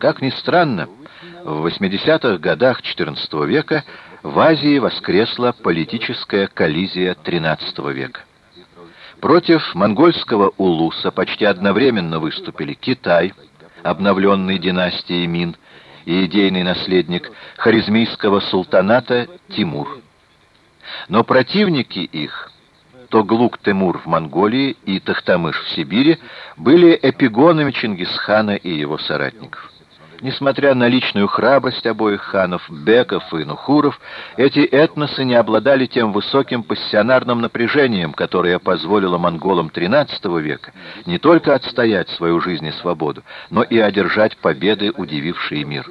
Как ни странно, в 80-х годах XIV века в Азии воскресла политическая коллизия XIII века. Против монгольского улуса почти одновременно выступили Китай, обновленный династией Мин, и идейный наследник харизмийского султаната Тимур. Но противники их, Тоглук-Темур в Монголии и Тахтамыш в Сибири, были эпигонами Чингисхана и его соратников. Несмотря на личную храбрость обоих ханов, Беков и Нухуров, эти этносы не обладали тем высоким пассионарным напряжением, которое позволило монголам XIII века не только отстоять свою жизнь и свободу, но и одержать победы, удивившие мир.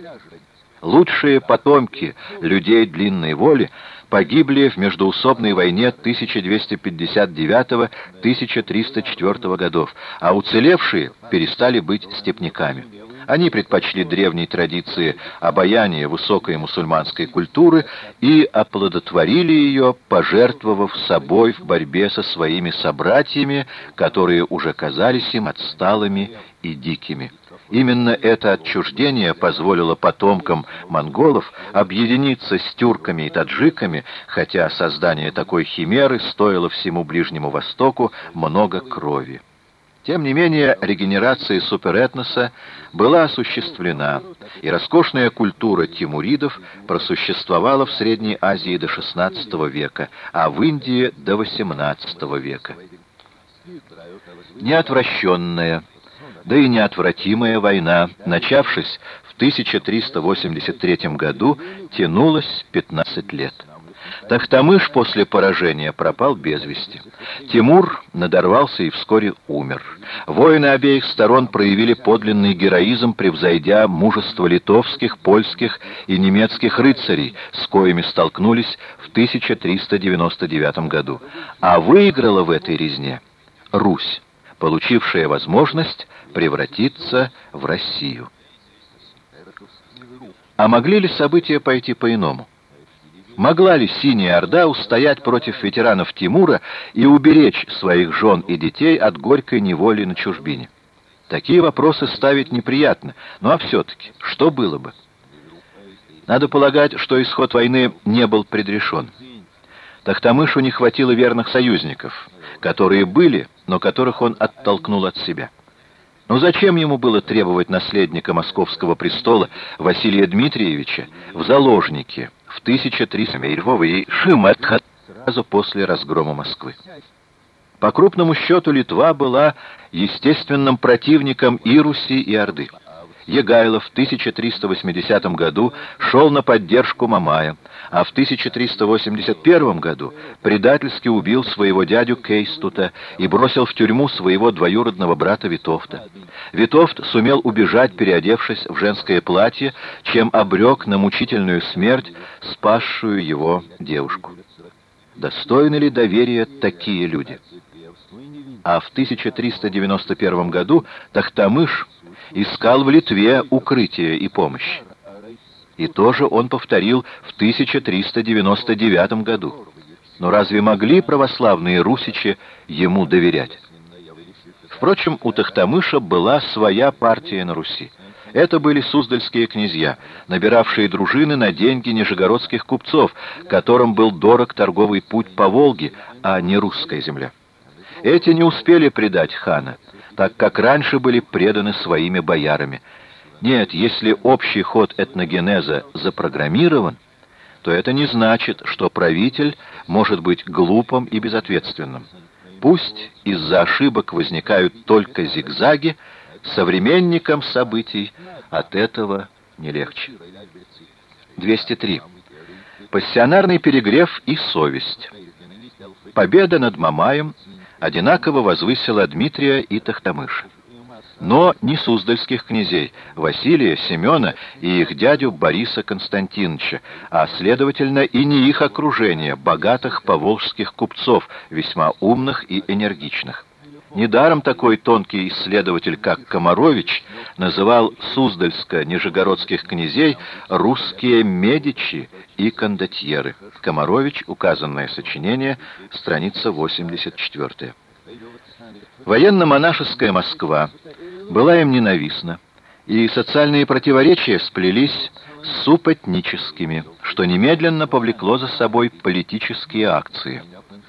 Лучшие потомки людей длинной воли погибли в междоусобной войне 1259-1304 годов, а уцелевшие перестали быть степняками. Они предпочли древней традиции обаяния высокой мусульманской культуры и оплодотворили ее, пожертвовав собой в борьбе со своими собратьями, которые уже казались им отсталыми и дикими. Именно это отчуждение позволило потомкам монголов объединиться с тюрками и таджиками, хотя создание такой химеры стоило всему Ближнему Востоку много крови. Тем не менее, регенерация суперэтноса была осуществлена, и роскошная культура тимуридов просуществовала в Средней Азии до XVI века, а в Индии до XVIII века. Неотвращенная, да и неотвратимая война, начавшись в 1383 году, тянулась 15 лет. Тахтамыш после поражения пропал без вести. Тимур надорвался и вскоре умер. Воины обеих сторон проявили подлинный героизм, превзойдя мужество литовских, польских и немецких рыцарей, с коими столкнулись в 1399 году. А выиграла в этой резне Русь, получившая возможность превратиться в Россию. А могли ли события пойти по-иному? Могла ли Синяя Орда устоять против ветеранов Тимура и уберечь своих жен и детей от горькой неволи на чужбине? Такие вопросы ставить неприятно, ну а все-таки, что было бы? Надо полагать, что исход войны не был предрешен. Тахтамышу не хватило верных союзников, которые были, но которых он оттолкнул от себя. Но зачем ему было требовать наследника московского престола Василия Дмитриевича в заложники – в 1300 и Шиматха сразу после разгрома Москвы. По крупному счету Литва была естественным противником и Руси, и Орды. Егайлов в 1380 году шел на поддержку Мамая, а в 1381 году предательски убил своего дядю Кейстута и бросил в тюрьму своего двоюродного брата Витовта. Витовт сумел убежать, переодевшись в женское платье, чем обрек на мучительную смерть спасшую его девушку. Достойны ли доверия такие люди? А в 1391 году Тахтамыш искал в Литве укрытие и помощь. И тоже он повторил в 1399 году. Но разве могли православные русичи ему доверять? Впрочем, у Тахтамыша была своя партия на Руси. Это были суздальские князья, набиравшие дружины на деньги нижегородских купцов, которым был дорог торговый путь по Волге, а не русская земля. Эти не успели предать хана, так как раньше были преданы своими боярами. Нет, если общий ход этногенеза запрограммирован, то это не значит, что правитель может быть глупым и безответственным. Пусть из-за ошибок возникают только зигзаги, современникам событий от этого не легче. 203. Пассионарный перегрев и совесть. Победа над Мамаем одинаково возвысила Дмитрия и Тахтамыша. Но не суздальских князей, Василия, Семена и их дядю Бориса Константиновича, а, следовательно, и не их окружение, богатых поволжских купцов, весьма умных и энергичных. Недаром такой тонкий исследователь, как Комарович, называл суздальско-нижегородских князей «русские медичи» и «кондотьеры». Комарович, указанное сочинение, страница 84. Военно-монашеская Москва была им ненавистна, и социальные противоречия сплелись с супотническими, что немедленно повлекло за собой политические акции.